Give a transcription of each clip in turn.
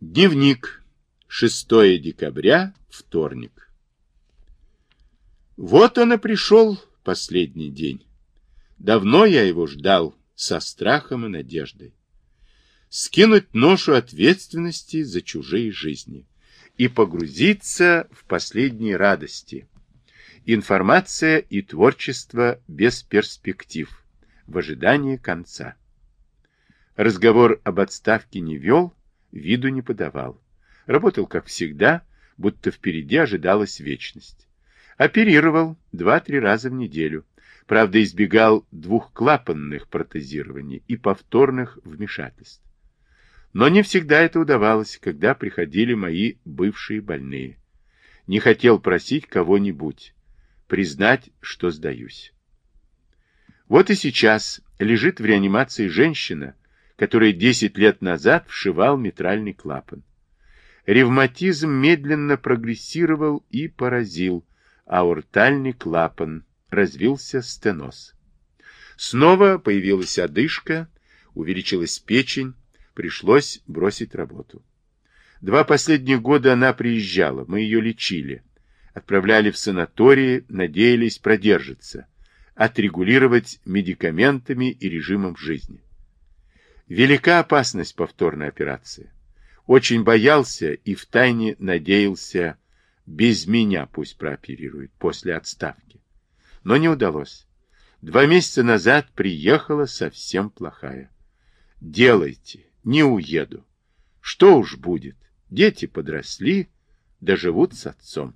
Дневник. 6 декабря, вторник. Вот он и пришел, последний день. Давно я его ждал, со страхом и надеждой. Скинуть ношу ответственности за чужие жизни и погрузиться в последние радости. Информация и творчество без перспектив, в ожидании конца. Разговор об отставке не вел, виду не подавал. Работал, как всегда, будто впереди ожидалась вечность. Оперировал два-три раза в неделю. Правда, избегал двухклапанных протезирований и повторных вмешательств. Но не всегда это удавалось, когда приходили мои бывшие больные. Не хотел просить кого-нибудь, признать, что сдаюсь. Вот и сейчас лежит в реанимации женщина, который 10 лет назад вшивал митральный клапан. Ревматизм медленно прогрессировал и поразил аортальный клапан, развился стеноз. Снова появилась одышка, увеличилась печень, пришлось бросить работу. Два последних года она приезжала, мы ее лечили, отправляли в санатории, надеялись продержаться, отрегулировать медикаментами и режимом жизни. Велика опасность повторной операции. Очень боялся и втайне надеялся, без меня пусть прооперирует после отставки. Но не удалось. Два месяца назад приехала совсем плохая. Делайте, не уеду. Что уж будет, дети подросли, доживут с отцом.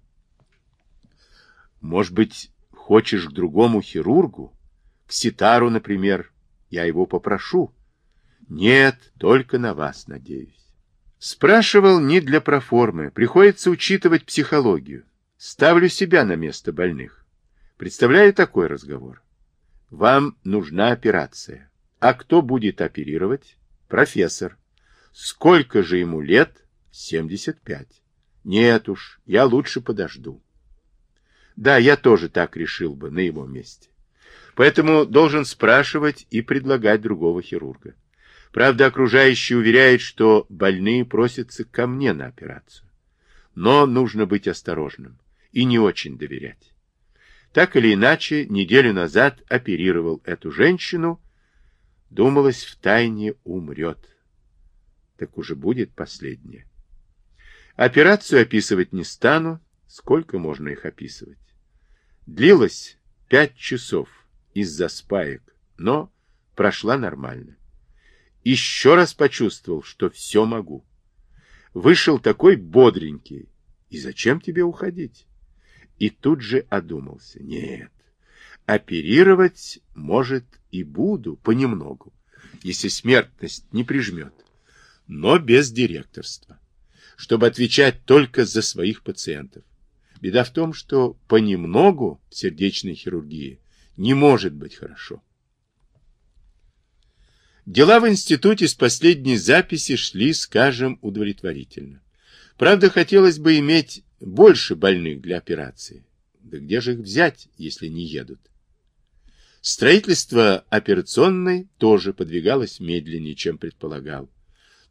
Может быть, хочешь к другому хирургу? К Ситару, например, я его попрошу. Нет, только на вас надеюсь. Спрашивал не для проформы, приходится учитывать психологию. Ставлю себя на место больных. Представляю такой разговор. Вам нужна операция. А кто будет оперировать? Профессор. Сколько же ему лет? 75. Нет уж, я лучше подожду. Да, я тоже так решил бы на его месте. Поэтому должен спрашивать и предлагать другого хирурга. Правда, окружающие уверяют, что больные просятся ко мне на операцию. Но нужно быть осторожным и не очень доверять. Так или иначе, неделю назад оперировал эту женщину, думалось, в тайне умрет. Так уже будет последнее. Операцию описывать не стану, сколько можно их описывать. Длилось пять часов из-за спаек, но прошла нормально еще раз почувствовал, что все могу. Вышел такой бодренький. И зачем тебе уходить? И тут же одумался. Нет, оперировать, может, и буду понемногу, если смертность не прижмет, но без директорства, чтобы отвечать только за своих пациентов. Беда в том, что понемногу в сердечной хирургии не может быть хорошо. Дела в институте с последней записи шли, скажем, удовлетворительно. Правда, хотелось бы иметь больше больных для операции. Да где же их взять, если не едут? Строительство операционной тоже подвигалось медленнее, чем предполагал.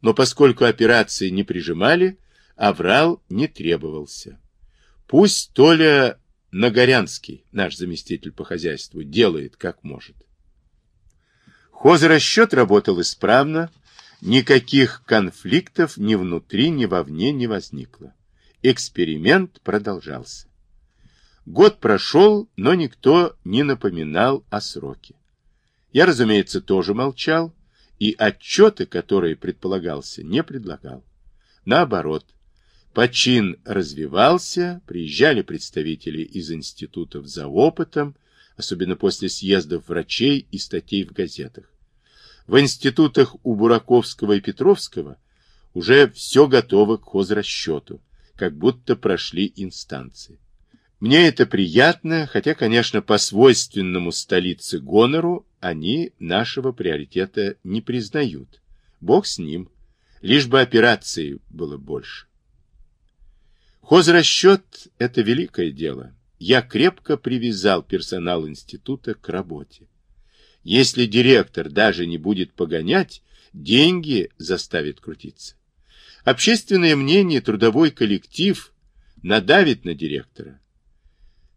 Но поскольку операции не прижимали, аврал не требовался. Пусть Толя Нагорянский, наш заместитель по хозяйству, делает как может. Хозрасчет работал исправно, никаких конфликтов ни внутри, ни вовне не возникло. Эксперимент продолжался. Год прошел, но никто не напоминал о сроке. Я, разумеется, тоже молчал, и отчеты, которые предполагался, не предлагал. Наоборот, почин развивался, приезжали представители из институтов за опытом, особенно после съездов врачей и статей в газетах. В институтах у Бураковского и Петровского уже все готово к хозрасчету, как будто прошли инстанции. Мне это приятно, хотя, конечно, по свойственному столице гонору они нашего приоритета не признают. Бог с ним, лишь бы операций было больше. Хозрасчет – это великое дело. Я крепко привязал персонал института к работе. Если директор даже не будет погонять, деньги заставит крутиться. Общественное мнение, трудовой коллектив надавит на директора.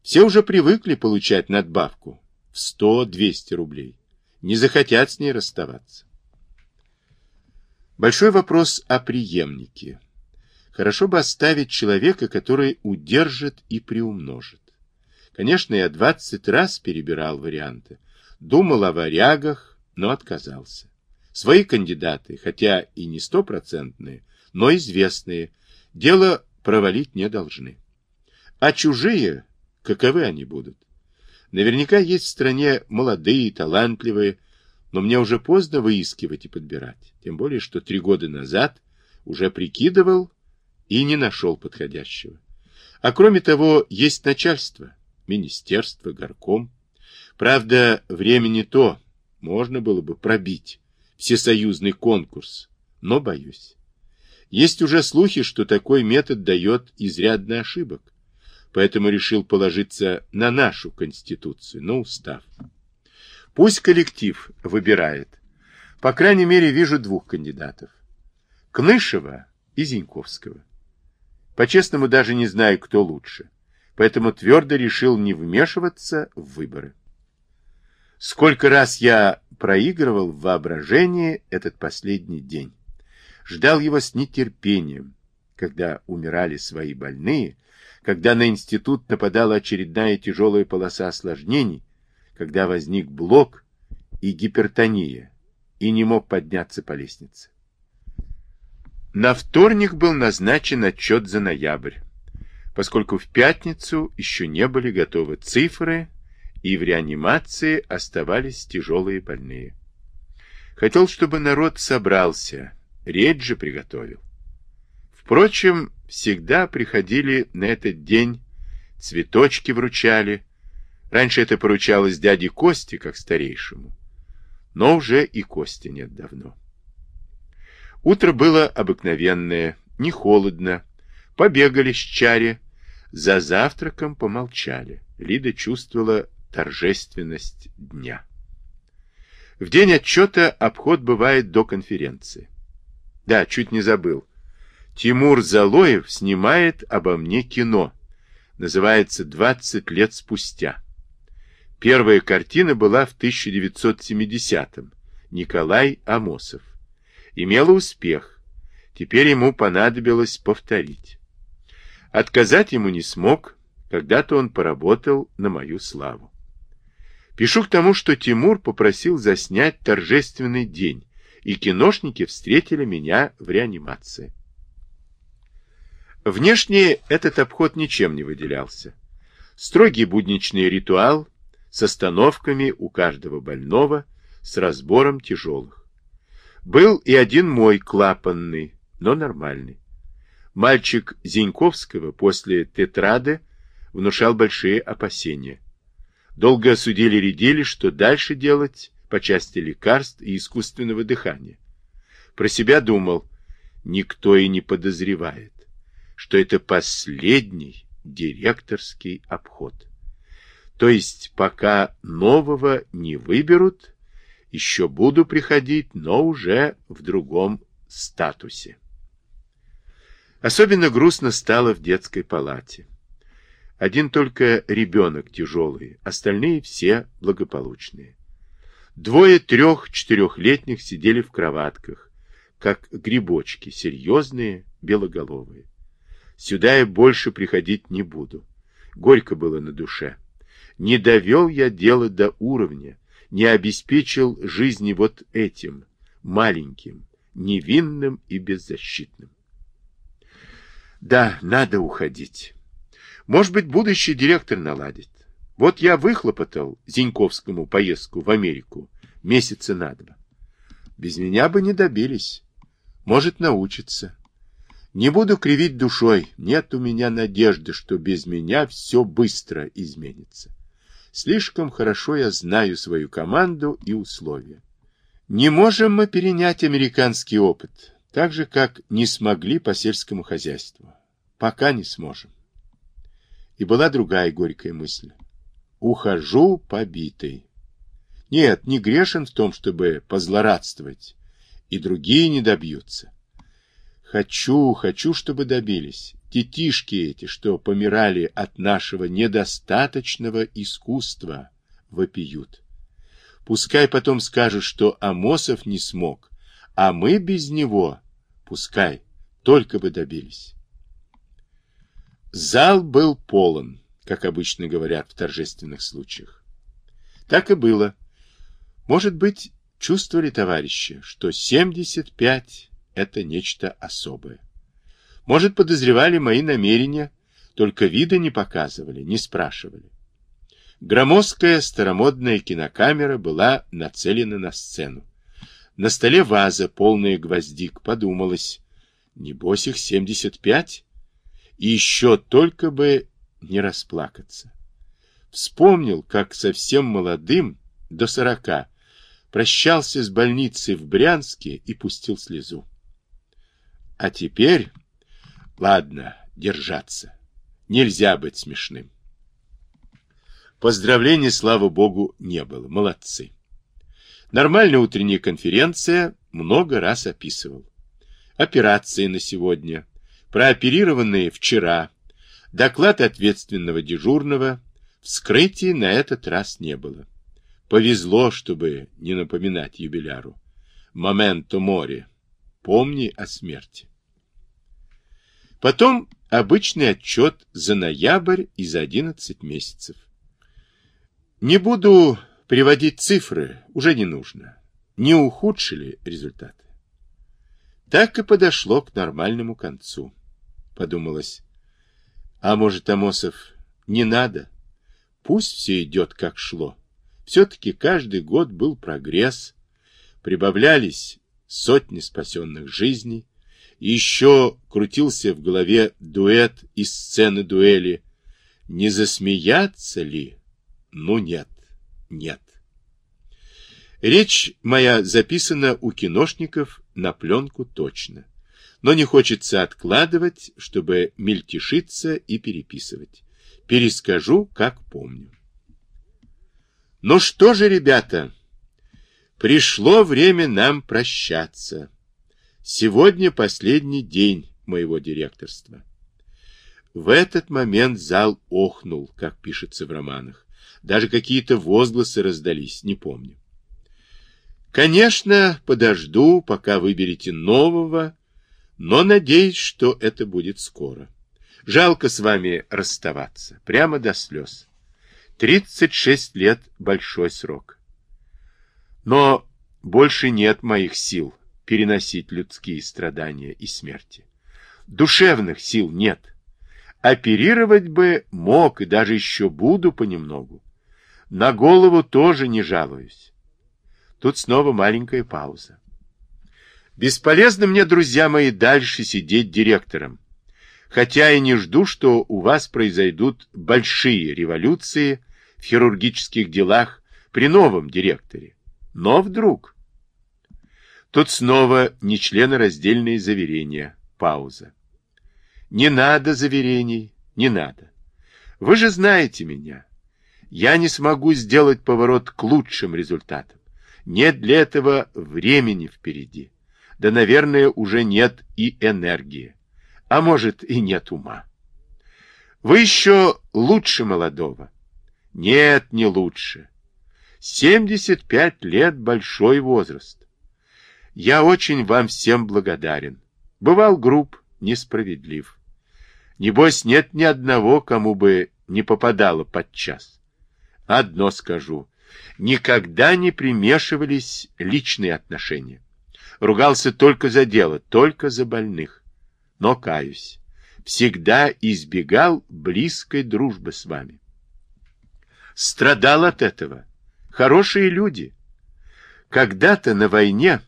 Все уже привыкли получать надбавку в 100-200 рублей. Не захотят с ней расставаться. Большой вопрос о преемнике. Хорошо бы оставить человека, который удержит и приумножит. Конечно, я 20 раз перебирал варианты. Думал о варягах, но отказался. Свои кандидаты, хотя и не стопроцентные, но известные, дело провалить не должны. А чужие, каковы они будут? Наверняка есть в стране молодые, талантливые, но мне уже поздно выискивать и подбирать. Тем более, что три года назад уже прикидывал и не нашел подходящего. А кроме того, есть начальство, министерство, горком. Правда, время не то, можно было бы пробить всесоюзный конкурс, но боюсь. Есть уже слухи, что такой метод дает изрядно ошибок поэтому решил положиться на нашу Конституцию, на устав. Пусть коллектив выбирает. По крайней мере, вижу двух кандидатов. Кнышева и Зиньковского. По-честному, даже не знаю, кто лучше. Поэтому твердо решил не вмешиваться в выборы. Сколько раз я проигрывал в воображении этот последний день. Ждал его с нетерпением, когда умирали свои больные, когда на институт нападала очередная тяжелая полоса осложнений, когда возник блок и гипертония, и не мог подняться по лестнице. На вторник был назначен отчет за ноябрь, поскольку в пятницу еще не были готовы цифры, и в реанимации оставались тяжелые больные. Хотел, чтобы народ собрался, речь же приготовил. Впрочем, всегда приходили на этот день, цветочки вручали. Раньше это поручалось дяде Косте, как старейшему. Но уже и Кости нет давно. Утро было обыкновенное, не холодно. Побегали с чаре, за завтраком помолчали. Лида чувствовала торжественность дня. В день отчета обход бывает до конференции. Да, чуть не забыл. Тимур Залоев снимает обо мне кино. Называется «20 лет спустя». Первая картина была в 1970-м. Николай Амосов. Имела успех. Теперь ему понадобилось повторить. Отказать ему не смог. Когда-то он поработал на мою славу. Пишу к тому, что Тимур попросил заснять торжественный день, и киношники встретили меня в реанимации. Внешне этот обход ничем не выделялся. Строгий будничный ритуал с остановками у каждого больного, с разбором тяжелых. Был и один мой клапанный, но нормальный. Мальчик Зиньковского после тетрады внушал большие опасения. Долго осудили-рядили, что дальше делать по части лекарств и искусственного дыхания. Про себя думал, никто и не подозревает что это последний директорский обход. То есть пока нового не выберут, еще буду приходить, но уже в другом статусе. Особенно грустно стало в детской палате. Один только ребенок тяжелый, остальные все благополучные. Двое трех-четырехлетних сидели в кроватках, как грибочки, серьезные, белоголовые. Сюда я больше приходить не буду. Горько было на душе. Не довел я дело до уровня, не обеспечил жизни вот этим, маленьким, невинным и беззащитным. Да, надо уходить. Может быть, будущий директор наладит. Вот я выхлопотал Зиньковскому поездку в Америку месяца на два. Без меня бы не добились. Может, научиться. Не буду кривить душой, нет у меня надежды, что без меня все быстро изменится. Слишком хорошо я знаю свою команду и условия. Не можем мы перенять американский опыт, так же, как не смогли по сельскому хозяйству. Пока не сможем. И была другая горькая мысль. Ухожу побитый. Нет, не грешен в том, чтобы позлорадствовать, и другие не добьются. Хочу, хочу, чтобы добились. Детишки эти, что помирали от нашего недостаточного искусства, вопиют. Пускай потом скажут, что Амосов не смог, а мы без него, пускай, только бы добились. Зал был полон, как обычно говорят в торжественных случаях. Так и было. Может быть, чувствовали товарищи, что 75 – это нечто особое. Может, подозревали мои намерения, только вида не показывали, не спрашивали. Громоздкая старомодная кинокамера была нацелена на сцену. На столе ваза, полная гвоздик, подумалось. Небось их 75? Еще только бы не расплакаться. Вспомнил, как совсем молодым, до сорока, прощался с больницей в Брянске и пустил слезу. А теперь, ладно, держаться. Нельзя быть смешным. Поздравлений, слава богу, не было. Молодцы. Нормальная утренняя конференция много раз описывал. Операции на сегодня, прооперированные вчера, доклад ответственного дежурного, вскрытий на этот раз не было. Повезло, чтобы не напоминать юбиляру. Моменто море. Помни о смерти. Потом обычный отчет за ноябрь и за 11 месяцев. Не буду приводить цифры, уже не нужно. Не ухудшили результаты. Так и подошло к нормальному концу. Подумалось, а может, Амосов, не надо? Пусть все идет, как шло. Все-таки каждый год был прогресс. Прибавлялись сотни спасенных жизней. Еще крутился в голове дуэт из сцены дуэли. Не засмеяться ли? Ну нет, нет. Речь моя записана у киношников на пленку точно. Но не хочется откладывать, чтобы мельтешиться и переписывать. Перескажу, как помню. Ну что же, ребята, пришло время нам прощаться. Сегодня последний день моего директорства. В этот момент зал охнул, как пишется в романах. Даже какие-то возгласы раздались, не помню. Конечно, подожду, пока выберете нового, но надеюсь, что это будет скоро. Жалко с вами расставаться, прямо до слез. 36 лет — большой срок. Но больше нет моих сил переносить людские страдания и смерти. Душевных сил нет. Оперировать бы мог и даже еще буду понемногу. На голову тоже не жалуюсь. Тут снова маленькая пауза. Бесполезно мне, друзья мои, дальше сидеть директором. Хотя и не жду, что у вас произойдут большие революции в хирургических делах при новом директоре. Но вдруг... Тут снова нечленораздельные заверения. Пауза. Не надо заверений, не надо. Вы же знаете меня я не смогу сделать поворот к лучшим результатам. Нет для этого времени впереди. Да, наверное, уже нет и энергии. А может, и нет ума. Вы еще лучше молодого. Нет, не лучше. 75 лет – большой возраст. Я очень вам всем благодарен. Бывал груб, несправедлив. Небось, нет ни одного, кому бы не попадало под час. Одно скажу. Никогда не примешивались личные отношения. Ругался только за дело, только за больных. Но, каюсь, всегда избегал близкой дружбы с вами. Страдал от этого. Хорошие люди. Когда-то на войне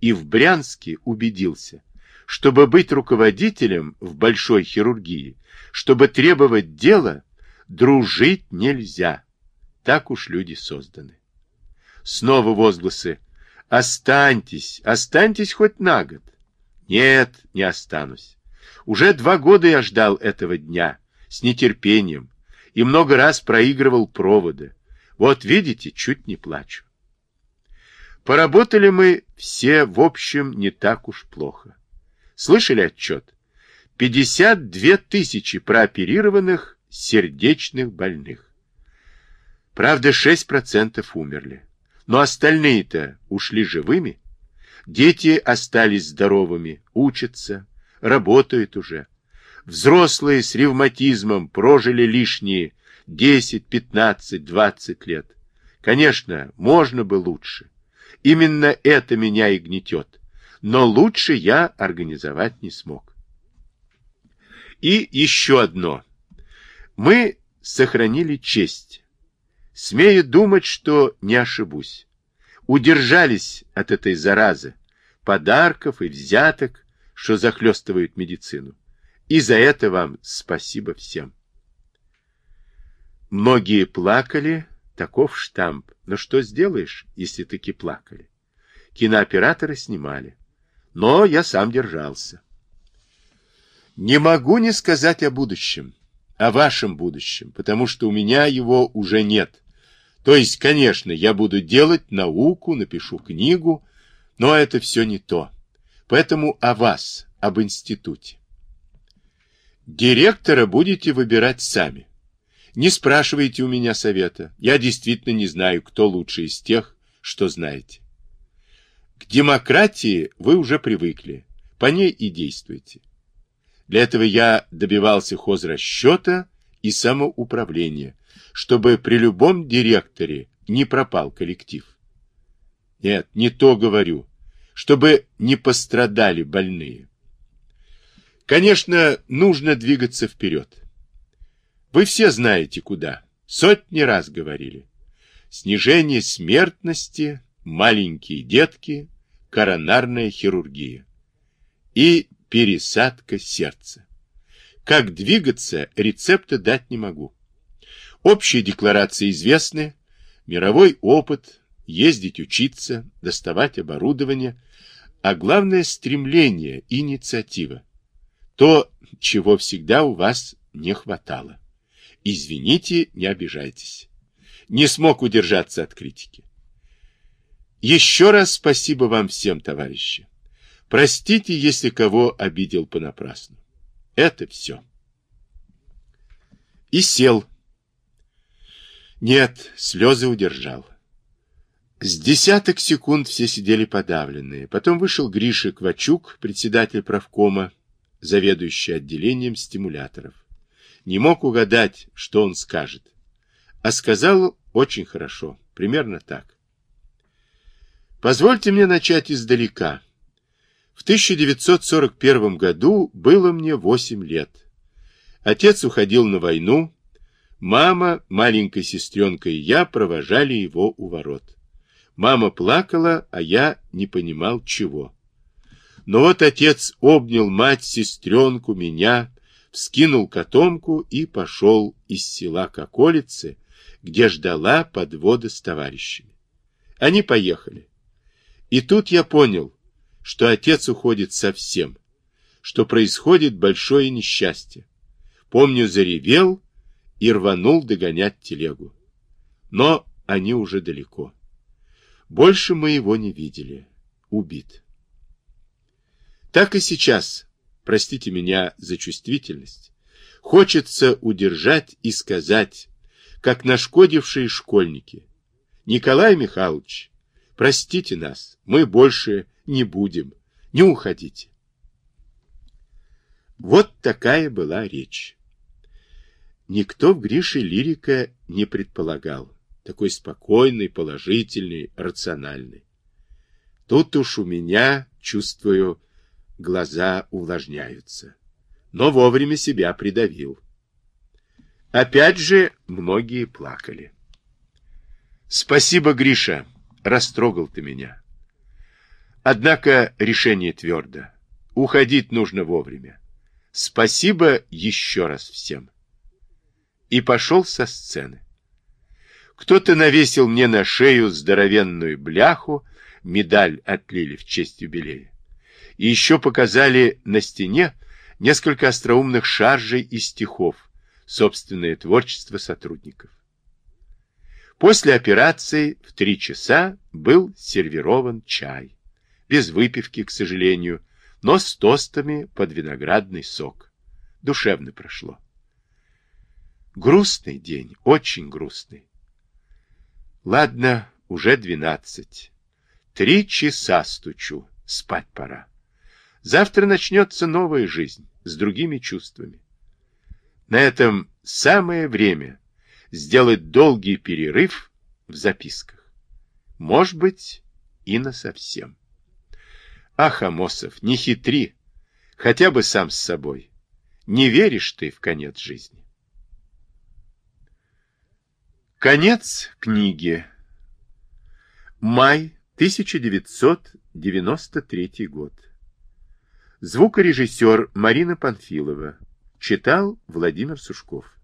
и в Брянске убедился, чтобы быть руководителем в большой хирургии, чтобы требовать дела, дружить нельзя. Так уж люди созданы. Снова возгласы. Останьтесь, останьтесь хоть на год. Нет, не останусь. Уже два года я ждал этого дня с нетерпением и много раз проигрывал проводы. Вот видите, чуть не плачу. Поработали мы все, в общем, не так уж плохо. Слышали отчет? 52 тысячи прооперированных сердечных больных. Правда, 6% умерли. Но остальные-то ушли живыми. Дети остались здоровыми, учатся, работают уже. Взрослые с ревматизмом прожили лишние 10, 15, 20 лет. Конечно, можно бы лучше. Именно это меня и гнетет. Но лучше я организовать не смог. И еще одно. Мы сохранили честь. Смею думать, что не ошибусь. Удержались от этой заразы, подарков и взяток, что захлестывают медицину. И за это вам спасибо всем. Многие плакали, таков штамп. Но что сделаешь, если таки плакали? Кинооператоры снимали. Но я сам держался. Не могу не сказать о будущем, о вашем будущем, потому что у меня его уже нет. То есть, конечно, я буду делать науку, напишу книгу, но это все не то. Поэтому о вас, об институте. Директора будете выбирать сами. Не спрашивайте у меня совета. Я действительно не знаю, кто лучше из тех, что знаете. К демократии вы уже привыкли. По ней и действуйте. Для этого я добивался хозрасчета и самоуправления, чтобы при любом директоре не пропал коллектив. Нет, не то говорю, чтобы не пострадали больные. Конечно, нужно двигаться вперед. Вы все знаете куда. Сотни раз говорили. Снижение смертности, маленькие детки, коронарная хирургия и пересадка сердца. Как двигаться, рецепта дать не могу. Общие декларации известны, мировой опыт, ездить учиться, доставать оборудование, а главное стремление, инициатива. То, чего всегда у вас не хватало. Извините, не обижайтесь. Не смог удержаться от критики. Еще раз спасибо вам всем, товарищи. Простите, если кого обидел понапрасну. Это все. И сел. Нет, слезы удержал. С десяток секунд все сидели подавленные. Потом вышел Гриша Квачук, председатель правкома, заведующий отделением стимуляторов. Не мог угадать, что он скажет. А сказал очень хорошо, примерно так. Позвольте мне начать издалека. В 1941 году было мне 8 лет. Отец уходил на войну. Мама, маленькая сестренка и я провожали его у ворот. Мама плакала, а я не понимал, чего. Но вот отец обнял мать, сестренку, меня, вскинул котомку и пошел из села к околице, где ждала подвода с товарищами. Они поехали. И тут я понял, что отец уходит совсем, что происходит большое несчастье. Помню, заревел и рванул догонять телегу. Но они уже далеко. Больше мы его не видели. Убит. Так и сейчас, простите меня за чувствительность, хочется удержать и сказать, как нашкодившие школьники. Николай Михайлович, простите нас, мы больше не будем, не уходите. Вот такая была речь. Никто в Грише лирика не предполагал, такой спокойный, положительный, рациональный. Тут уж у меня, чувствую, глаза увлажняются. Но вовремя себя придавил. Опять же, многие плакали. Спасибо, Гриша, растрогал ты меня. Однако решение твердо. Уходить нужно вовремя. Спасибо еще раз всем. И пошел со сцены. Кто-то навесил мне на шею здоровенную бляху, медаль отлили в честь юбилея и еще показали на стене несколько остроумных шаржей и стихов, собственное творчество сотрудников. После операции в три часа был сервирован чай. Без выпивки, к сожалению, но с тостами под виноградный сок. Душевно прошло. Грустный день, очень грустный. Ладно, уже двенадцать. Три часа стучу, спать пора. Завтра начнется новая жизнь с другими чувствами. На этом самое время сделать долгий перерыв в записках. Может быть, и на совсем. Ах, Амосов, не хитри, хотя бы сам с собой. Не веришь ты в конец жизни. Конец книги. Май 1993 год. Звукорежиссер Марина Панфилова. Читал Владимир Сушков.